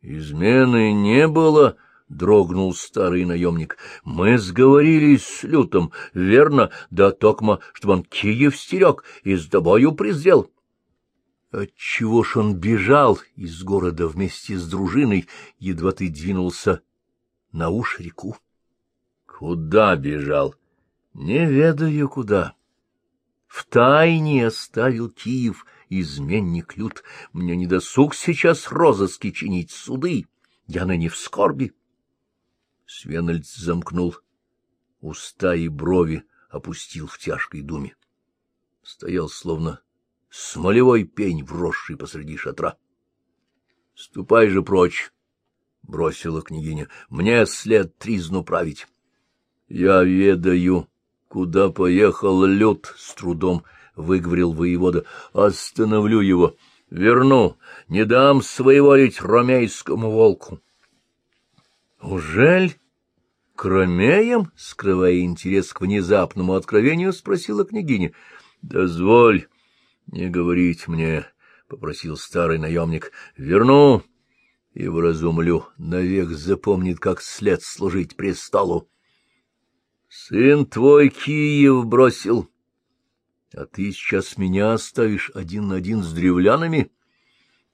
— Измены не было, — дрогнул старый наемник. — Мы сговорились с Лютом, верно, да токмо, чтобы он Киев стерег и с тобою презрел. Отчего ж он бежал из города вместе с дружиной, едва ты двинулся на уж реку? Куда бежал? Не ведаю куда. В тайне оставил Киев изменник Люд. Мне не досуг сейчас розыски чинить суды. Я ныне в скорби. Свенальд замкнул уста и брови, опустил в тяжкой думе. Стоял словно смолевой пень, вросший посреди шатра. — Ступай же прочь, — бросила княгиня, — мне след тризну править. — Я ведаю, куда поехал люд, — с трудом выговорил воевода. — Остановлю его, верну, не дам своеволить ромейскому волку. — Ужель? Кромеем? — скрывая интерес к внезапному откровению, спросила княгиня. — Дозволь не говорить мне, — попросил старый наемник. — Верну и вразумлю, навек запомнит, как след служить престолу. Сын твой Киев бросил, а ты сейчас меня оставишь один на один с древлянами?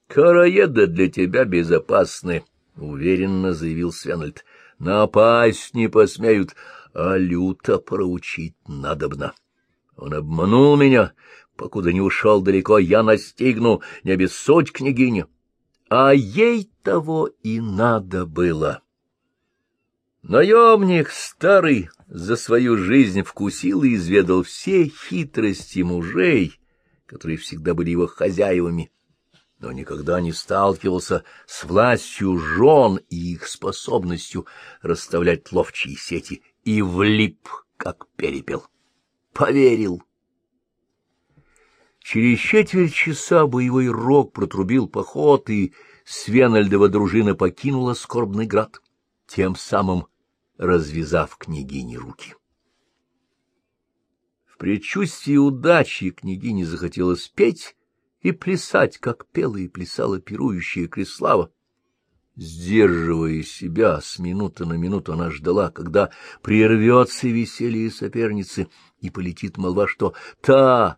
Караеды для тебя безопасны, — уверенно заявил Свенальд. Напасть не посмеют, а люто проучить надобно. Он обманул меня, Покуда не ушел далеко, я настигну, не обессудь, княгиня. А ей того и надо было. Наемник старый за свою жизнь вкусил и изведал все хитрости мужей, которые всегда были его хозяевами, но никогда не сталкивался с властью жен и их способностью расставлять ловчие сети, и влип, как перепел. Поверил. Через четверть часа боевой рог протрубил поход, и Свенальдова дружина покинула скорбный град, тем самым развязав княгине руки. В предчувствии удачи княгине захотелось петь и плясать, как пела и плясала пирующая Креслава. Сдерживая себя, с минуты на минуту она ждала, когда прервется веселье соперницы, и полетит молва, что та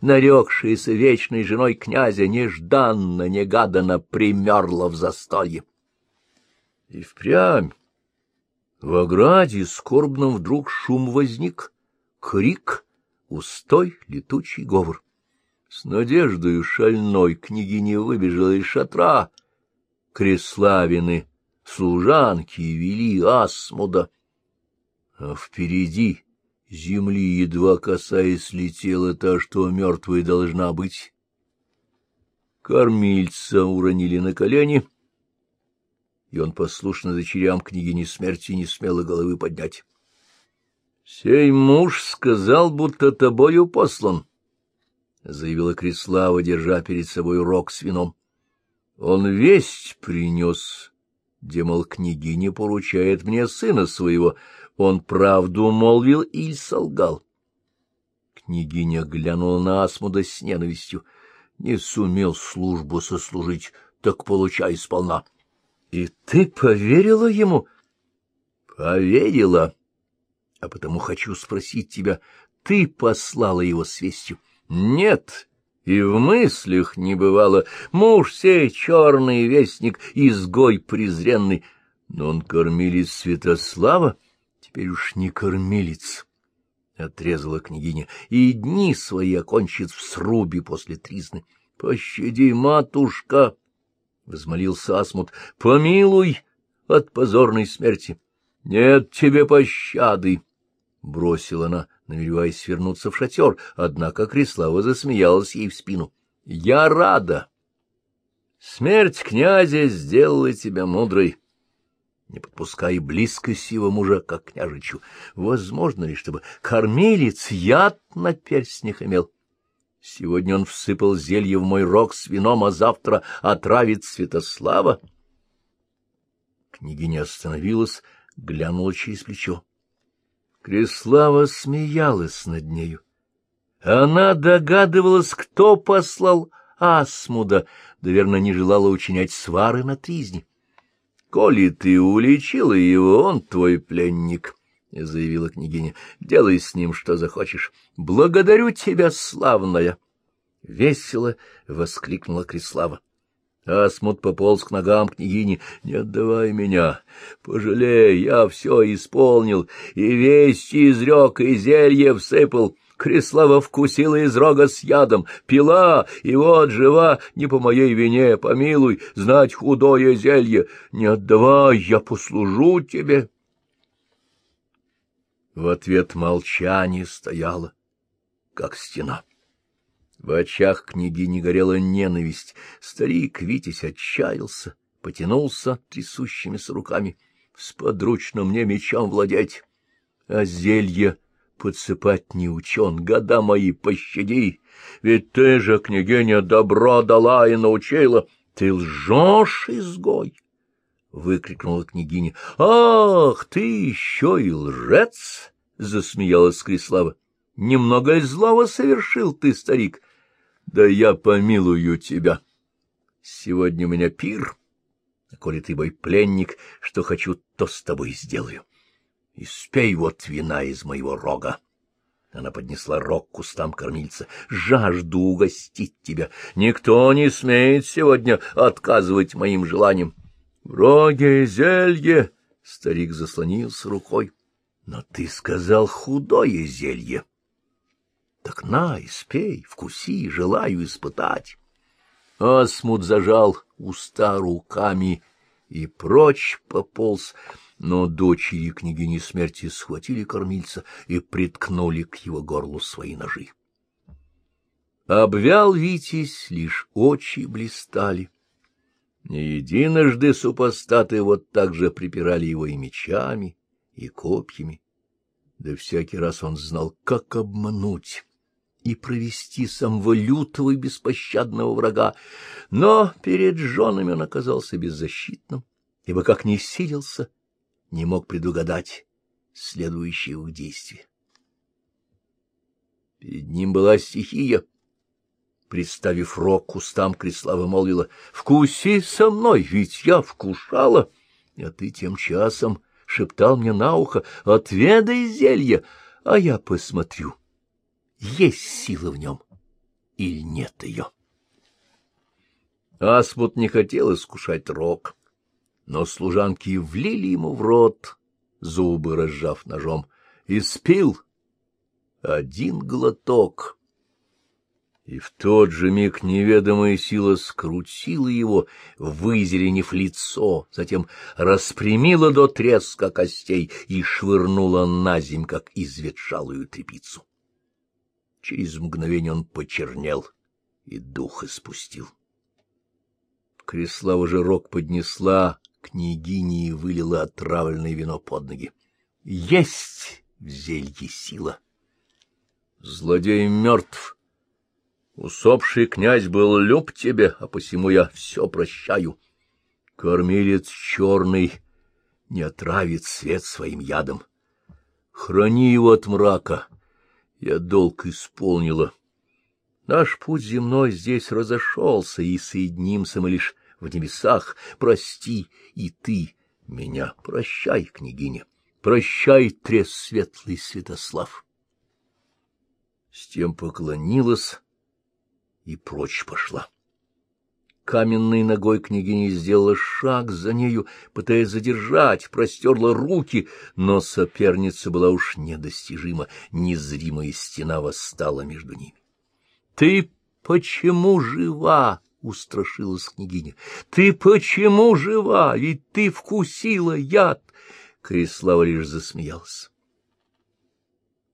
нарекшаяся вечной женой князя, нежданно, негаданно примерла в застолье. И впрямь в ограде скорбном вдруг шум возник, крик, устой, летучий говор. С надеждою шальной княгиня выбежала из шатра. Креславины, служанки вели Асмуда, а впереди земли, едва касаясь, летела та, что мертвой должна быть. Кормильца уронили на колени, и он послушно дочерям княгини смерти не смело головы поднять. — Сей муж сказал, будто тобою послан, — заявила Крислава, держа перед собой рог с вином. — Он весть принес, где, мол, княгиня поручает мне сына своего, — он правду молвил или солгал? Княгиня глянула на Асмуда с ненавистью. Не сумел службу сослужить, так получай сполна. — И ты поверила ему? — Поверила. А потому хочу спросить тебя, ты послала его с вестью? — Нет, и в мыслях не бывало. Муж сей черный вестник, изгой презренный. Но он кормилец Святослава теперь уж не кормилец, — отрезала княгиня, — и дни свои окончит в срубе после тризны. — Пощади, матушка! — взмолился Асмут. — Помилуй от позорной смерти. — Нет тебе пощады! — бросила она, намереваясь вернуться в шатер, однако Креслава засмеялась ей в спину. — Я рада! Смерть князя сделала тебя мудрой не подпускай близко сего мужа, как княжичу. Возможно ли, чтобы кормилец яд на перстнях имел? Сегодня он всыпал зелье в мой рог с вином, а завтра отравит Святослава. Княгиня остановилась, глянула через плечо. Креслава смеялась над нею. Она догадывалась, кто послал Асмуда, да, верно, не желала учинять свары на тризне. — Коли ты уличила его, он твой пленник, — заявила княгиня. — Делай с ним, что захочешь. Благодарю тебя, славная! — весело воскликнула Крислава. Асмут пополз к ногам княгини. — Не отдавай меня, пожалей, я все исполнил, и вести изрек, и зелье всыпал. Креслава вкусила из рога с ядом, пила, и вот жива, не по моей вине, помилуй, знать худое зелье. Не отдавай, я послужу тебе. В ответ молчание стояло, как стена. В очах княгини горела ненависть. Старик Витязь отчаялся, потянулся трясущимися руками. Сподручно мне мечом владеть, а зелье подсыпать не учен. Года мои пощади, ведь ты же, княгиня, добро дала и научила. Ты лжешь, изгой! — выкрикнула княгиня. — Ах, ты еще и лжец! — засмеялась Крислава. — Немного ли злого совершил ты, старик? Да я помилую тебя. Сегодня у меня пир, а коли ты мой пленник, что хочу, то с тобой сделаю. И спей вот вина из моего рога. Она поднесла рог к кустам кормильца. Жажду угостить тебя. Никто не смеет сегодня отказывать моим желаниям. Роге зелье! Старик заслонился рукой. Но ты сказал худое зелье. Так на, испей, вкуси, желаю испытать. Асмут зажал уста руками и прочь пополз, но дочери княгини смерти схватили кормильца и приткнули к его горлу свои ножи. Обвял Витязь, лишь очи блистали. Не единожды супостаты вот так же припирали его и мечами, и копьями. Да всякий раз он знал, как обмануть и провести самого лютого и беспощадного врага, но перед женами он оказался беззащитным, ибо как не силился, не мог предугадать следующее их действие. Перед ним была стихия. Представив рог кустам, Креслава молвила, — Вкуси со мной, ведь я вкушала. А ты тем часом шептал мне на ухо, — Отведай зелье, а я посмотрю есть сила в нем или нет ее. Асмут не хотел искушать рог, но служанки влили ему в рот, зубы разжав ножом, и спил один глоток. И в тот же миг неведомая сила скрутила его, вызеленив лицо, затем распрямила до треска костей и швырнула на земь, как изветшалую тряпицу. Через мгновение он почернел и дух испустил. Креслава же рог поднесла княгине и вылила отравленное вино под ноги. Есть в зелье сила! Злодей мертв. Усопший князь был люб тебе, а посему я все прощаю. Кормилец черный не отравит свет своим ядом. Храни его от мрака, я долг исполнила. Наш путь земной здесь разошелся, и соединимся мы лишь в небесах. Прости и ты меня, прощай, княгиня, прощай, трес светлый Святослав. С тем поклонилась и прочь пошла. Каменной ногой княгиня сделала шаг за нею, пытаясь задержать, простерла руки, но соперница была уж недостижима, незримая стена восстала между ними. — Ты почему жива? — устрашилась княгиня. — Ты почему жива? Ведь ты вкусила яд! Крислава лишь засмеялась.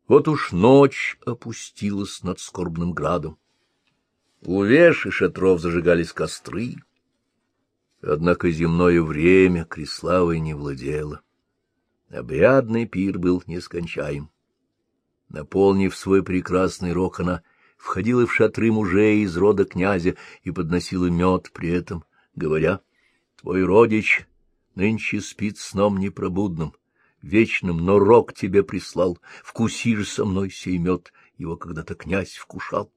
Вот уж ночь опустилась над скорбным градом. У веш и шатров зажигались костры. Однако земное время Криславой не владело. Обрядный пир был нескончаем. Наполнив свой прекрасный рог, она входила в шатры мужей из рода князя и подносила мед при этом, говоря, «Твой родич нынче спит сном непробудным, вечным, но рог тебе прислал, вкуси же со мной сей мед, его когда-то князь вкушал».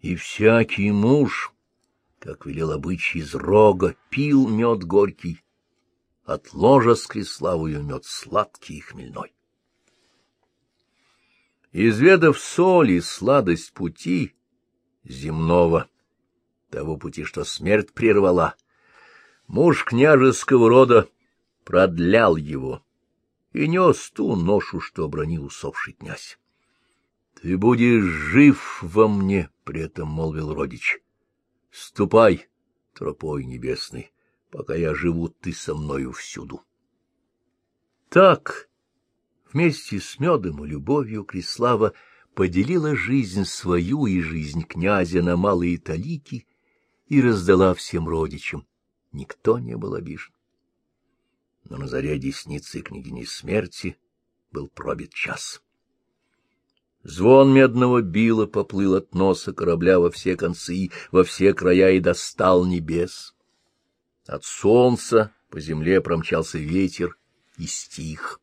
И всякий муж, как велел обычай из рога, пил мед горький от ложа с креславою мед сладкий и хмельной. Изведав соль и сладость пути земного, того пути, что смерть прервала, муж княжеского рода продлял его и нес ту ношу, что обронил усопший князь. — Ты будешь жив во мне, — при этом молвил родич. — Ступай тропой небесной, пока я живу, ты со мною всюду. Так, вместе с медом и любовью Крислава поделила жизнь свою и жизнь князя на малые талики и раздала всем родичам. Никто не был обижен. Но на заре десницы княгини смерти был пробит час. Звон медного била поплыл от носа корабля во все концы, во все края и достал небес. От солнца по земле промчался ветер и стих.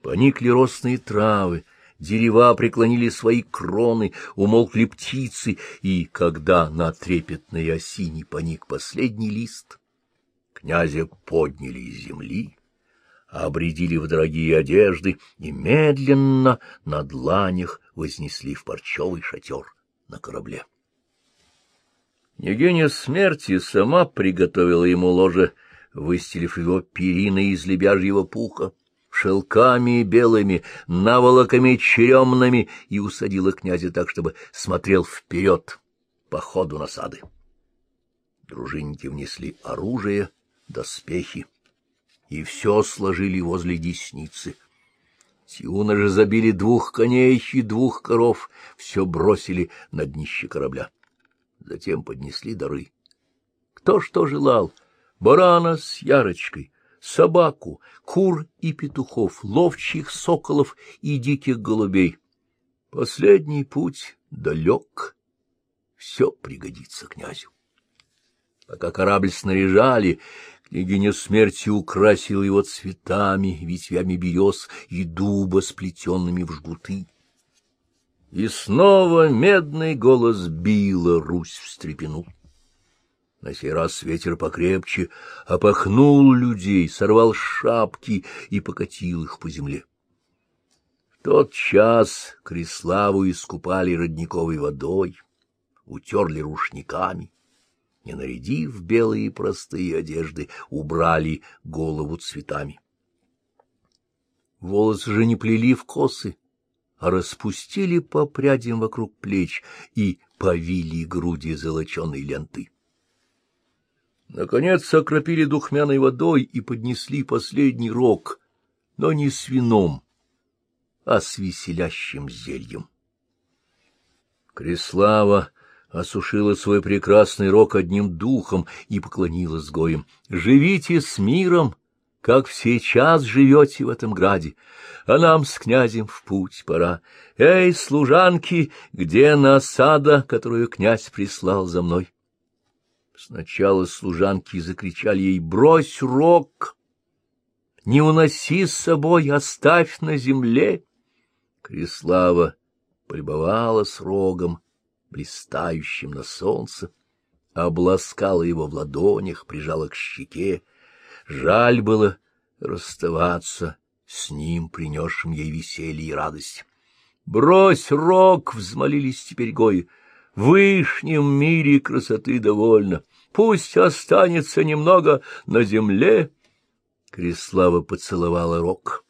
Поникли росные травы, дерева преклонили свои кроны, умолкли птицы, и, когда на трепетной осине поник последний лист, князя подняли из земли, обредили в дорогие одежды и медленно на дланях вознесли в парчевый шатер на корабле. Княгиня смерти сама приготовила ему ложе, выстелив его периной из лебяжьего пуха, шелками белыми, наволоками черемными, и усадила князя так, чтобы смотрел вперед по ходу насады. Дружинники внесли оружие, доспехи, и все сложили возле десницы. Тиуна же забили двух коней и двух коров, все бросили на днище корабля. Затем поднесли дары. Кто что желал — барана с ярочкой, собаку, кур и петухов, ловчих соколов и диких голубей. Последний путь далек, все пригодится князю. Пока корабль снаряжали, княгиня смерти украсила его цветами, ветвями берез и дуба, сплетенными в жгуты. И снова медный голос била, Русь встрепенул. На сей раз ветер покрепче опахнул людей, сорвал шапки и покатил их по земле. В тот час Криславу искупали родниковой водой, утерли рушниками, не нарядив белые простые одежды, убрали голову цветами. Волосы же не плели в косы, а распустили по прядям вокруг плеч и повили груди золоченой ленты. Наконец окропили духмяной водой и поднесли последний рог, но не с вином, а с веселящим зельем. Креслава осушила свой прекрасный рог одним духом и поклонилась гоем. «Живите с миром!» как все час живете в этом граде, а нам с князем в путь пора. Эй, служанки, где насада, которую князь прислал за мной? Сначала служанки закричали ей «Брось рог! Не уноси с собой, оставь на земле!» Крислава полюбовала с рогом, блистающим на солнце, обласкала его в ладонях, прижала к щеке, Жаль было расставаться с ним, принесшим ей веселье и радость. «Брось рог!» — взмолились теперь гои. «В вышнем мире красоты довольно. Пусть останется немного на земле». Креслава поцеловала рог.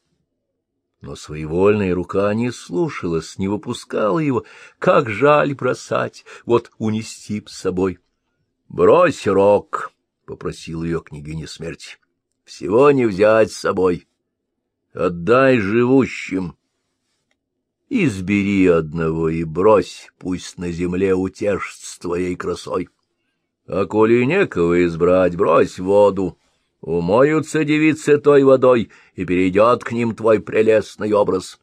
Но своевольная рука не слушалась, не выпускала его. Как жаль бросать, вот унести с собой. — Брось рог, — попросил ее княгиня смерти всего не взять с собой. Отдай живущим. Избери одного и брось, пусть на земле утешится твоей красой. А коли некого избрать, брось воду. Умоются девицы той водой, и перейдет к ним твой прелестный образ.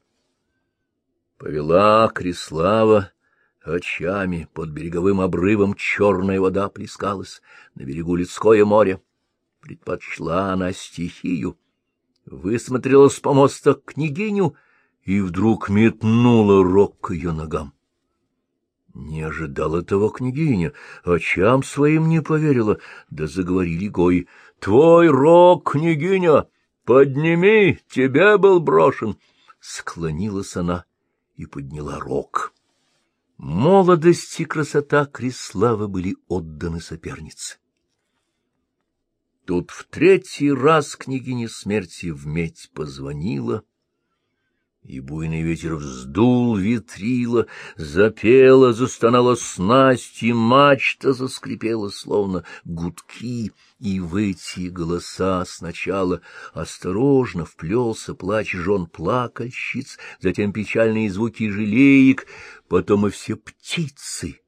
Повела Крислава очами, под береговым обрывом черная вода плескалась, на берегу людское море. Предпочла она стихию, высмотрела с помоста княгиню и вдруг метнула рог к ее ногам. Не ожидал этого княгиня, очам своим не поверила, да заговорили гои. — Твой рог, княгиня, подними, тебе был брошен. Склонилась она и подняла рог. Молодость и красота Криславы были отданы сопернице. Тут в третий раз княгиня смерти в медь позвонила — и буйный ветер вздул ветрила, запела, застонала снасть, и мачта заскрипела, словно гудки, и в эти голоса сначала осторожно вплелся плач жен плакальщиц, затем печальные звуки жалеек, потом и все птицы,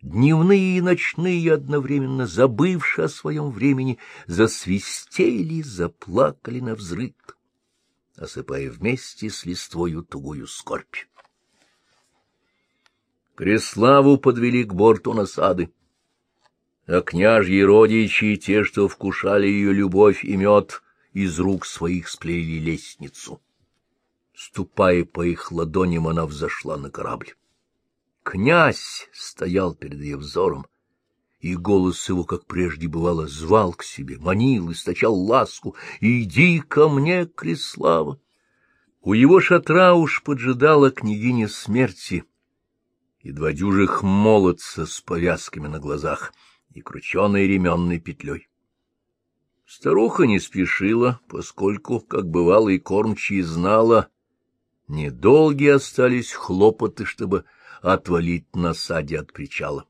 дневные и ночные, одновременно забывшие о своем времени, засвистели, заплакали на взрыв осыпая вместе с листвою тугую скорбь. Креславу подвели к борту насады, а княжьи родичи, те, что вкушали ее любовь и мед, из рук своих сплели лестницу. Ступая по их ладоням, она взошла на корабль. Князь стоял перед ее взором, и голос его, как прежде бывало, звал к себе, манил, источал ласку «Иди ко мне, Крислава!» У его шатра уж поджидала княгиня смерти и два дюжих молодца с повязками на глазах и крученой ременной петлей. Старуха не спешила, поскольку, как бывало и кормчий знала, недолгие остались хлопоты, чтобы отвалить насаде от причала.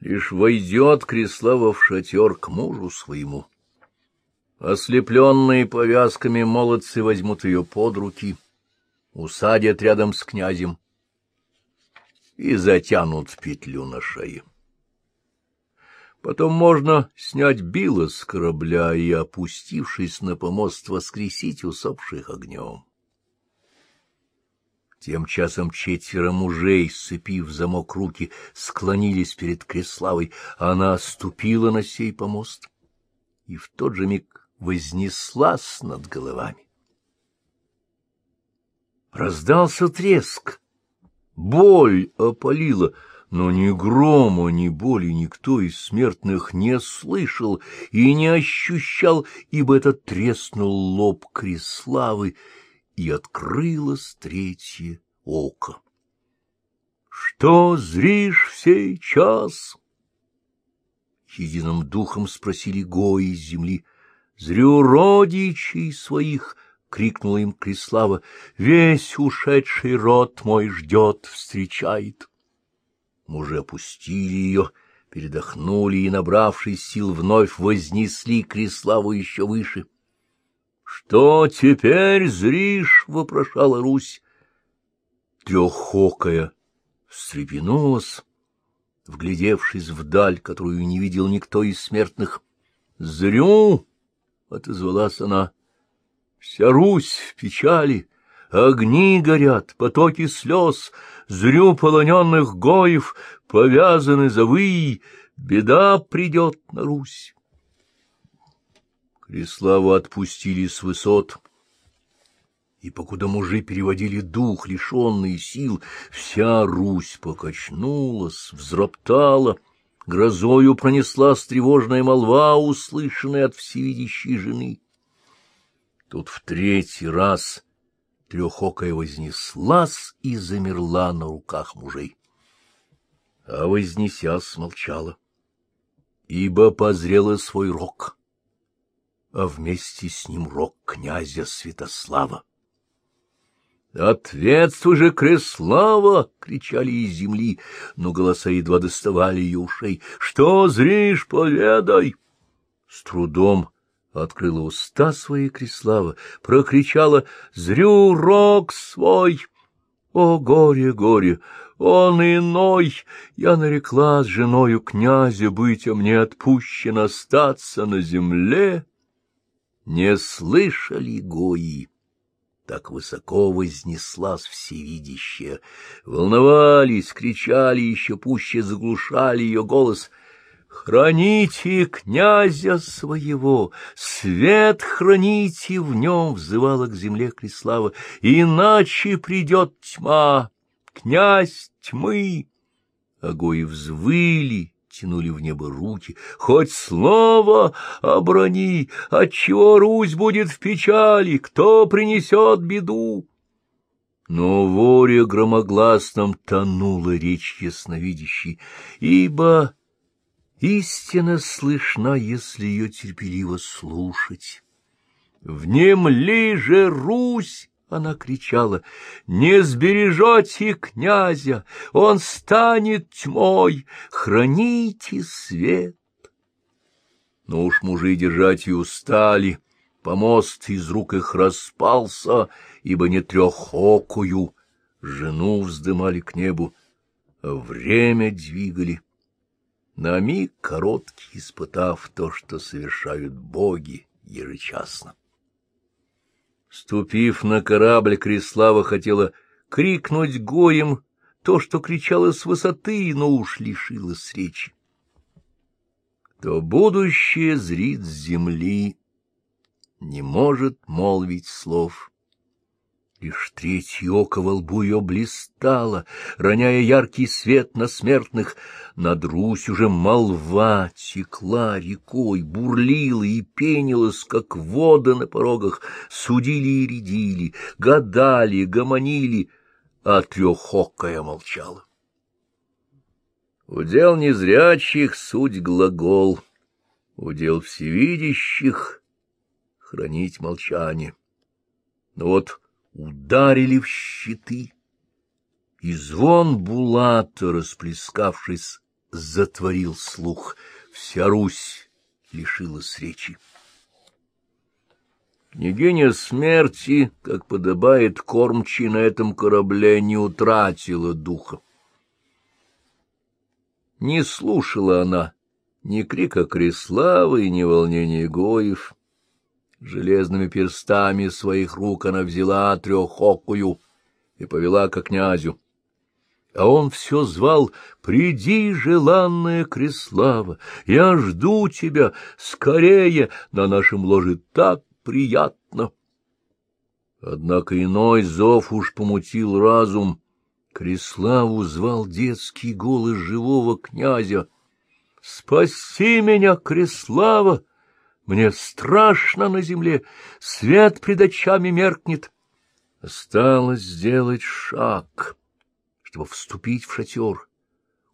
Лишь войдет Креслава в шатер к мужу своему. Ослепленные повязками молодцы возьмут ее под руки, усадят рядом с князем и затянут петлю на шее. Потом можно снять било с корабля и, опустившись на помост, воскресить усопших огнем. Тем часом четверо мужей, сцепив замок руки, склонились перед Креславой, она ступила на сей помост и в тот же миг вознеслась над головами. Раздался треск, боль опалила, но ни грома, ни боли никто из смертных не слышал и не ощущал, ибо это треснул лоб Креславы, и открылось третье око. — Что зришь сей час? Единым духом спросили гои из земли. — Зрю родичей своих! — крикнула им Крислава. — Весь ушедший род мой ждет, встречает. Мужи опустили ее, передохнули и, набравшись сил, вновь вознесли Криславу еще выше —— Что теперь зришь? — вопрошала Русь. Трехокая встрепенулась, вглядевшись вдаль, которую не видел никто из смертных. — Зрю! — отозвалась она. — Вся Русь в печали, огни горят, потоки слез, зрю полоненных гоев, повязаны завы, беда придет на Русь. Криславу отпустили с высот, и покуда мужи переводили дух, лишенный сил, вся Русь покачнулась, взроптала, грозою пронеслась тревожная молва, услышанная от всевидящей жены. Тут в третий раз трехокая вознеслась и замерла на руках мужей. А вознеся смолчала, ибо позрела свой рок а вместе с ним рог князя Святослава. «Ответствуй же, Креслава!» — кричали из земли, но голоса едва доставали ее ушей. «Что зришь, поведай!» С трудом открыла уста свои Креслава, прокричала «Зрю рог свой!» «О, горе, горе! Он иной! Я нарекла с женою князя быть, а мне отпущено остаться на земле!» Не слышали гои? Так высоко вознеслась всевидящая. Волновались, кричали, еще пуще заглушали ее голос. «Храните князя своего, свет храните в нем!» — взывала к земле Крислава. «Иначе придет тьма, князь тьмы!» Агои взвыли, тянули в небо руки. Хоть слово оброни, отчего Русь будет в печали, кто принесет беду? Но воре громогласном тонула речь ясновидящей, ибо истина слышна, если ее терпеливо слушать. «Внемли же, Русь!» — она кричала, — «не сбережете князя, он станет тьмой, храните свет». Но уж мужи держать и устали, помост из рук их распался, ибо не трехокую жену вздымали к небу, а время двигали. На миг короткий испытав то, что совершают боги ежечасно. Ступив на корабль, Крислава хотела крикнуть гоем то, что кричала с высоты, но уж лишилась речи. То будущее зрит с земли, не может молвить слов. Лишь третье око во лбу ее блистало, роняя яркий свет на смертных. Над Русь уже молва текла рекой, бурлила и пенилась, как вода на порогах, судили и рядили, гадали, гомонили, а трехокая молчала. Удел незрячих суть глагол, удел всевидящих — хранить молчание. Но вот ударили в щиты, и звон булата, расплескавшись, затворил слух. Вся Русь лишилась речи. Княгиня смерти, как подобает кормчи на этом корабле, не утратила духа. Не слушала она ни крика Креславы, ни волнения Гоев. Железными перстами своих рук она взяла трехокую и повела к князю. А он все звал «Приди, желанная Креслава, я жду тебя, скорее, на нашем ложе так приятно». Однако иной зов уж помутил разум. Креславу звал детский голос живого князя. «Спаси меня, Креслава!» Мне страшно на земле, свет пред очами меркнет. Осталось сделать шаг, чтобы вступить в шатер.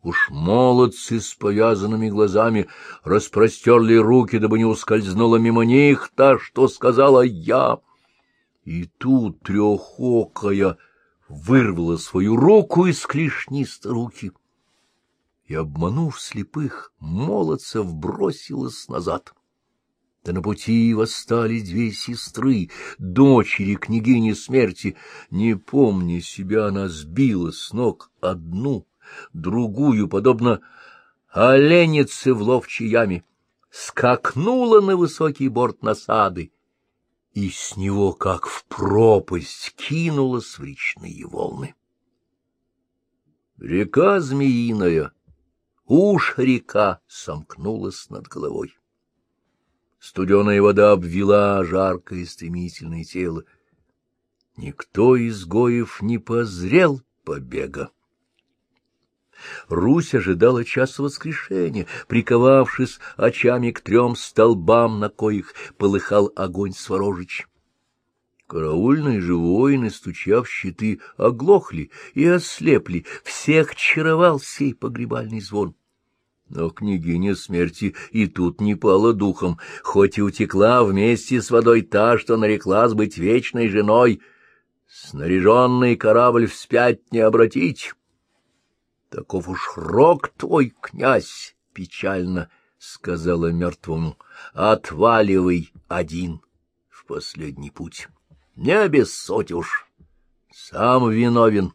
Уж молодцы с повязанными глазами распростерли руки, дабы не ускользнула мимо них та, что сказала я. И тут трехокая вырвала свою руку из клешнистой руки и, обманув слепых, молодцев бросилась назад. Да на пути восстали две сестры, дочери княгини смерти. Не помня себя, она сбила с ног одну, другую, подобно оленице в ловчей яме, скакнула на высокий борт насады и с него, как в пропасть, кинулась в речные волны. Река Змеиная, уж река, сомкнулась над головой. Студеная вода обвела жаркое стремительное тело. Никто из гоев не позрел побега. Русь ожидала часа воскрешения, приковавшись очами к трем столбам, на коих полыхал огонь сворожич. Караульные же воины, стучав щиты, оглохли и ослепли, всех чаровал сей погребальный звон. Но княгиня смерти и тут не пала духом, хоть и утекла вместе с водой та, что нареклась быть вечной женой. Снаряженный корабль вспять не обратить. Таков уж рок твой, князь, печально сказала мертвому, отваливай один в последний путь. Не обессудь уж, сам виновен.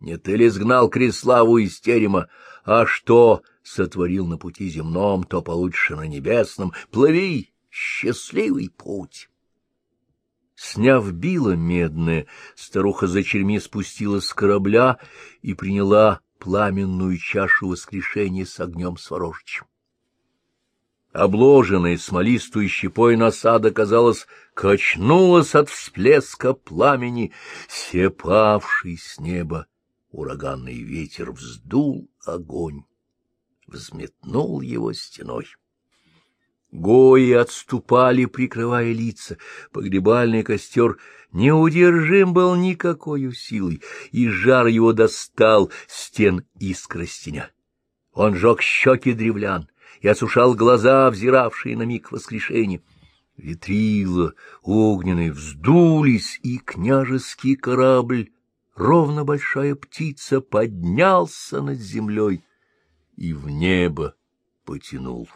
Не ты ли сгнал Креславу из терема, а что сотворил на пути земном, то получше на небесном. Плыви, счастливый путь! Сняв било медное, старуха за черми спустилась с корабля и приняла пламенную чашу воскрешения с огнем сворожичем. Обложенная смолистую щепой насада, казалось, качнулась от всплеска пламени, сепавший с неба ураганный ветер вздул огонь, взметнул его стеной. Гои отступали, прикрывая лица. Погребальный костер неудержим был никакой силой, и жар его достал стен искростеня. Он жег щеки древлян и осушал глаза, взиравшие на миг воскрешения. Ветрила огненные вздулись, и княжеский корабль, ровно большая птица, поднялся над землей и в небо потянул.